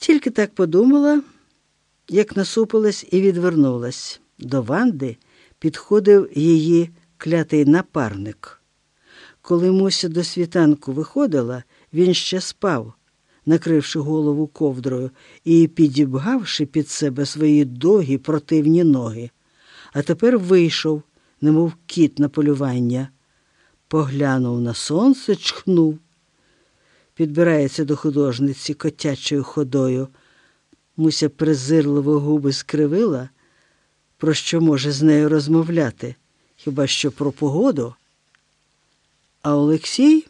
Тільки так подумала, як насупилась і відвернулась. До Ванди підходив її клятий напарник. Коли Муся до світанку виходила, він ще спав, накривши голову ковдрою і підібгавши під себе свої довгі противні ноги. А тепер вийшов, немов кіт на полювання. Поглянув на сонце, чхнув. Підбирається до художниці котячою ходою. Муся презирливо губи скривила, про що може з нею розмовляти, хіба що про погоду. А Олексій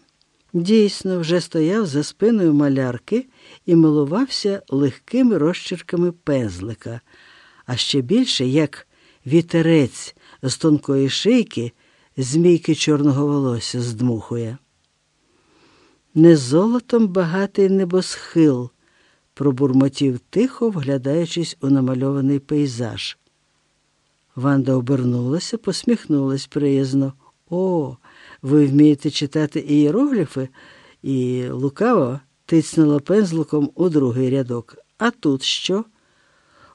дійсно вже стояв за спиною малярки і милувався легкими розчірками пензлика, а ще більше, як вітерець з тонкої шийки, змійки чорного волосся здмухує. Не золотом багатий небосхил, пробурмотів тихо, вглядаючись у намальований пейзаж. Ванда обернулася, посміхнулась приязно. О, ви вмієте читати ієрогліфи? І лукаво тицнула пензликом у другий рядок. А тут що?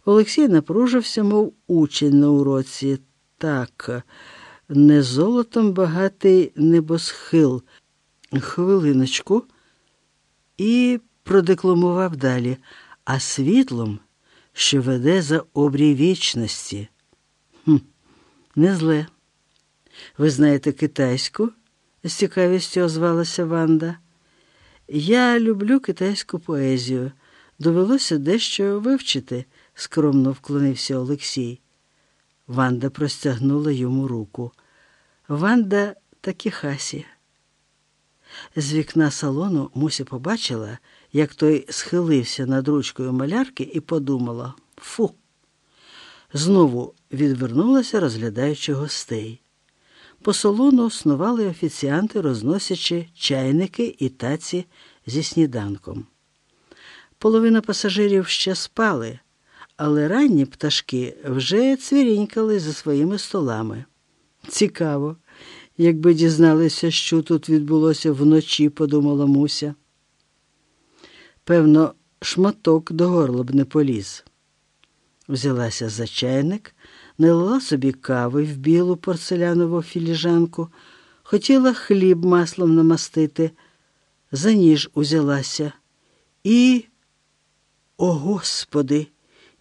Олексій напружився, мов учень на уроці. Так, не золотом багатий небосхил. Хвилиночку. І продекламував далі, а світлом, що веде за обрій вічності. Хм, Не зле. Ви знаєте китайську? з цікавістю озвалася Ванда. Я люблю китайську поезію. Довелося дещо вивчити, скромно вклонився Олексій. Ванда простягнула йому руку. Ванда Такіхасі. З вікна салону Муся побачила, як той схилився над ручкою малярки і подумала фу. Знову відвернулася, розглядаючи гостей. По салону снували офіціанти, розносячи чайники і таці зі сніданком. Половина пасажирів ще спали, але ранні пташки вже цвірінькали за своїми столами. Цікаво, якби дізналися, що тут відбулося вночі, подумала Муся. Певно, шматок до горла б не поліз. Взялася за чайник, налила собі кави в білу порцелянову філіжанку, хотіла хліб маслом намастити, за ніж узялася. І, о Господи,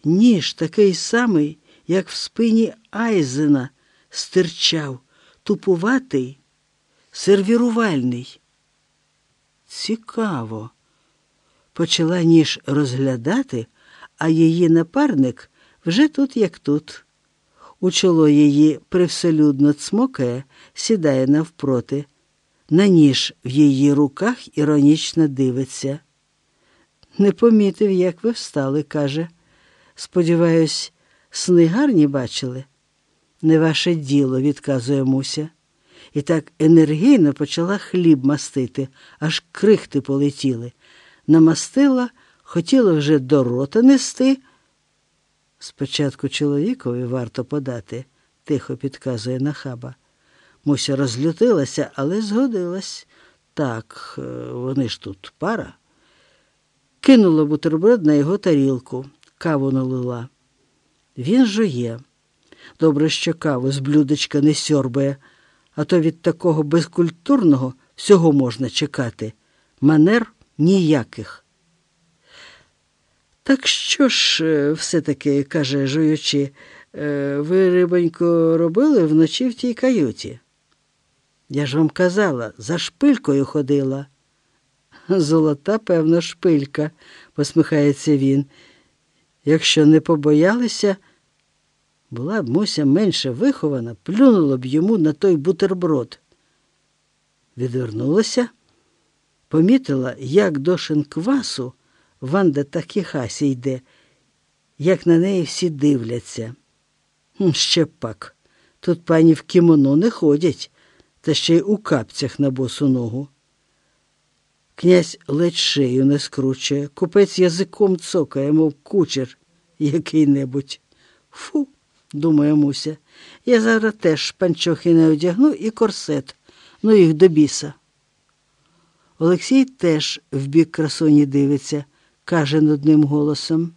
ніж такий самий, як в спині Айзена, стирчав, тупуватий, сервірувальний. Цікаво. Почала ніж розглядати, а її напарник вже тут, як тут. У чоло її привселюдно цмокає, сідає навпроти. На ніж в її руках іронічно дивиться. Не помітив, як ви встали, каже. Сподіваюсь, сни гарні бачили? Не ваше діло, відказує Муся. І так енергійно почала хліб мастити, аж крихти полетіли. Намастила, хотіла вже до рота нести. Спочатку чоловікові варто подати, тихо підказує нахаба. Муся розлютилася, але згодилась. Так, е, вони ж тут пара. Кинула бутерброд на його тарілку, каву налила. Він жує. Добре, що каву з блюдечка не сьорбає, а то від такого безкультурного всього можна чекати. Манер ніяких. Так що ж, е, все-таки, каже, жуючи, е, ви, рибонько, робили вночі в тій каюті? Я ж вам казала, за шпилькою ходила. Золота, певно, шпилька, посміхається він. Якщо не побоялися, була б Муся менше вихована, плюнула б йому на той бутерброд. Відвернулася, помітила, як до шинквасу Ванда так і хасі йде, як на неї всі дивляться. Ще пак, тут пані в кімоно не ходять, та ще й у капцях на босу ногу. Князь ледь шею не скручує, купець язиком цокає, мов кучер який-небудь. Фу, думає Муся, я зараз теж панчохи не одягну і корсет, ну їх до біса. Олексій теж в бік красуні дивиться, каже нудним голосом.